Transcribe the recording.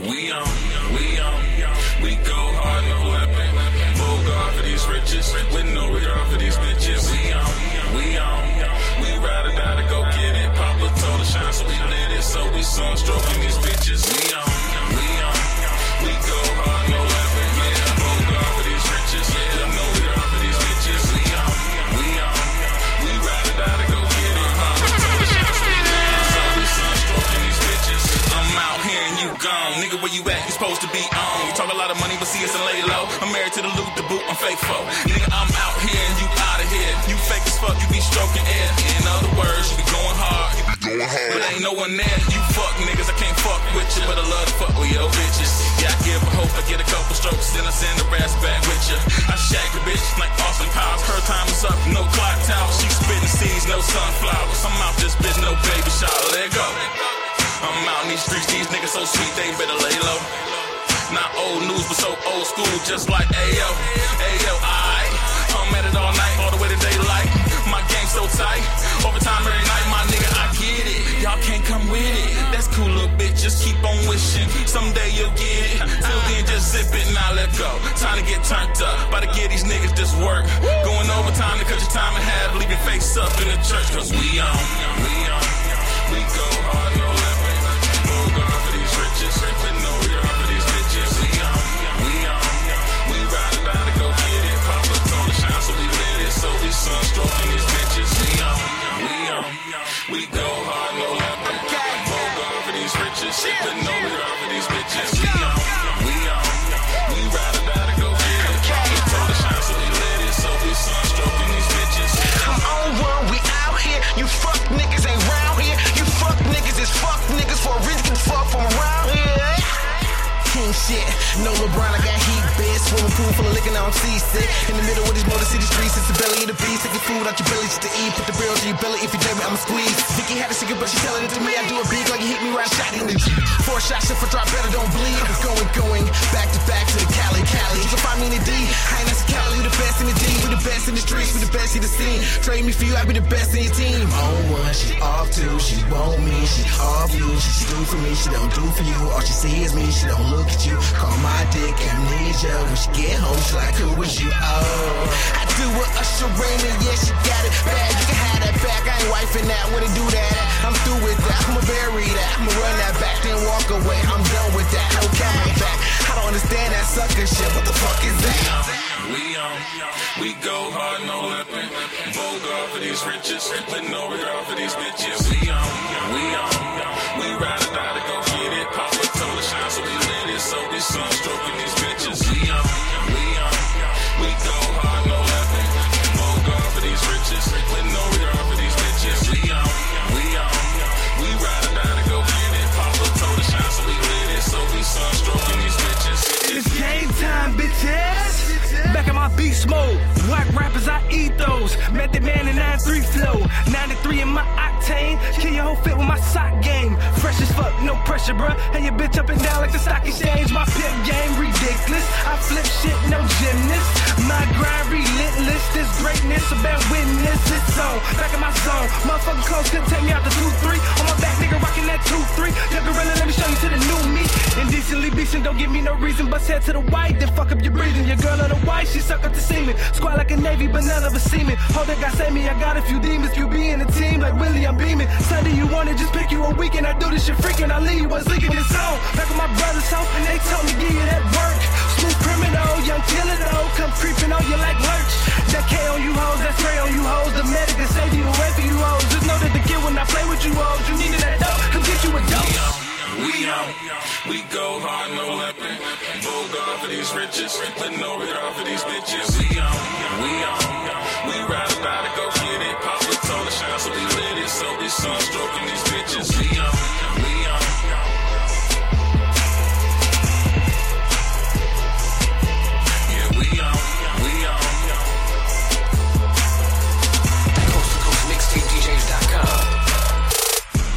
We on, of money, but see us and lay low. I'm married to the loot, the boot, I'm faithful. Nigga, I'm out here and you out of here. You fake as fuck, you be stroking air. In other words, you be going hard. You be going hard. But ain't no one there. You fuck niggas, I can't fuck with you, but I love to fuck with your bitches. Yeah, I give a hope, I get a couple strokes, then I send the rest back with you. I shag the bitch like Austin Powers. Her time is up, no clock tower. She spitting seeds, no sunflowers. I'm out this bitch, no baby shower. Let go. I'm out in these streets, these niggas so sweet, they better lay low. Not old news, but so old school, just like Ayo. Ayo, I, I'm at it all night, all the way to daylight. My game so tight, overtime every night, my nigga, I get it. Y'all can't come with it. That's cool, little bitch, just keep on wishing. Someday you'll get it. Till then, just zip it, now let go. Time to get turned up, about to get these niggas this work. Going overtime to cut your time in half, leave your face up in the church, cause we on, we on, we go shit, no LeBron, I got heat, bitch. Swimming pool full of liquor, now I'm seasick. In the middle of these motor city streets, it's the belly of the beast. Taking food out your belly just to eat. Put the barrel to your belly, if you dare me, I'ma squeeze. Vicky had a secret, but she telling it to me. I do it big right shot in. Four shots, if I drop better, don't bleed. I'm going, going, back to back to the Cali, Cali. You can find me in the D. I ain't that's Cali, we the best in the D. We the best in the streets, we the best in the scene. Trade me for you, I be the best in your team. On one, she off two, she want me, she off you. She do for me, she don't do for you. All she see is me, she don't look at you. Call my dick amnesia. When she get home, she like, who was you? Oh, I do what Usher Raymond, yeah, she got it bad. You can have that back, I ain't wifing that. When they do sucker shit. What the fuck is that? We on, we go hard, no limping. Bogart for these riches, with no regard for these bitches. We on, we on, In 9-3 flow. 93 in my octane. Kill your whole fit with my sock game. Fresh as fuck, no pressure, bruh. And your bitch up and down like the stock exchange. My pimp game ridiculous. I flip shit, no gymnast. My grind relentless. This greatness, a bad witness. It's on. Back in my zone. Motherfucking close couldn't take me out the 2-3. On my back, nigga, rocking that 2-3. Young gorilla, let me show you to the new me. Indecently beastin', don't give me no reason. Bust head to the white, then fuck up your breathing. Your girl on the white, the semen. Squad like a navy, but none of a me. Hold that God save me, I got a few demons. You be in a team like Willie, I'm beaming. Sunday you want it, just pick you a weekend. I do this shit freaking, I leave you was leaking this song. Back with my brother's home, and they told me give you that work. Smooth criminal, young killer though, come creeping on you like lurch. That K on you hoes, Bogart for these riches, with no regard for these bitches. We on, we on, we ride die to go get it. Pop Papa told us shine, so we lit it. So we sunstroking these bitches. We on,